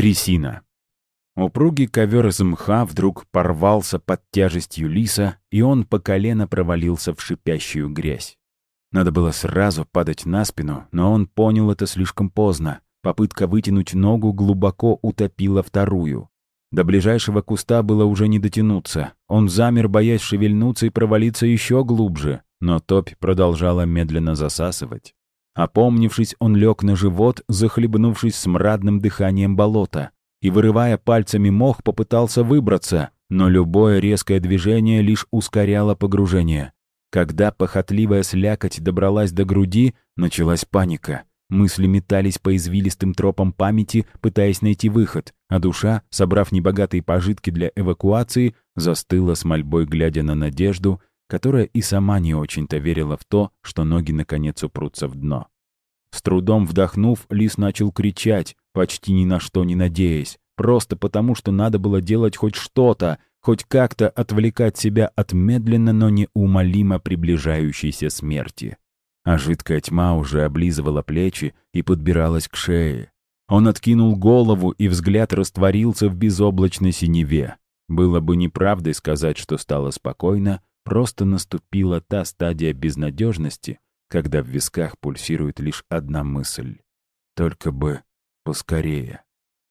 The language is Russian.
Трясина. Упругий ковер из мха вдруг порвался под тяжестью лиса, и он по колено провалился в шипящую грязь. Надо было сразу падать на спину, но он понял это слишком поздно. Попытка вытянуть ногу глубоко утопила вторую. До ближайшего куста было уже не дотянуться. Он замер, боясь шевельнуться и провалиться еще глубже, но топь продолжала медленно засасывать. Опомнившись, он лег на живот, захлебнувшись смрадным дыханием болота, и, вырывая пальцами мох, попытался выбраться, но любое резкое движение лишь ускоряло погружение. Когда похотливая слякоть добралась до груди, началась паника. Мысли метались по извилистым тропам памяти, пытаясь найти выход, а душа, собрав небогатые пожитки для эвакуации, застыла с мольбой, глядя на надежду, которая и сама не очень-то верила в то, что ноги наконец упрутся в дно. С трудом вдохнув, лис начал кричать, почти ни на что не надеясь, просто потому, что надо было делать хоть что-то, хоть как-то отвлекать себя от медленно, но неумолимо приближающейся смерти а жидкая тьма уже облизывала плечи и подбиралась к шее. Он откинул голову, и взгляд растворился в безоблачной синеве. Было бы неправдой сказать, что стало спокойно, просто наступила та стадия безнадежности, когда в висках пульсирует лишь одна мысль. Только бы поскорее.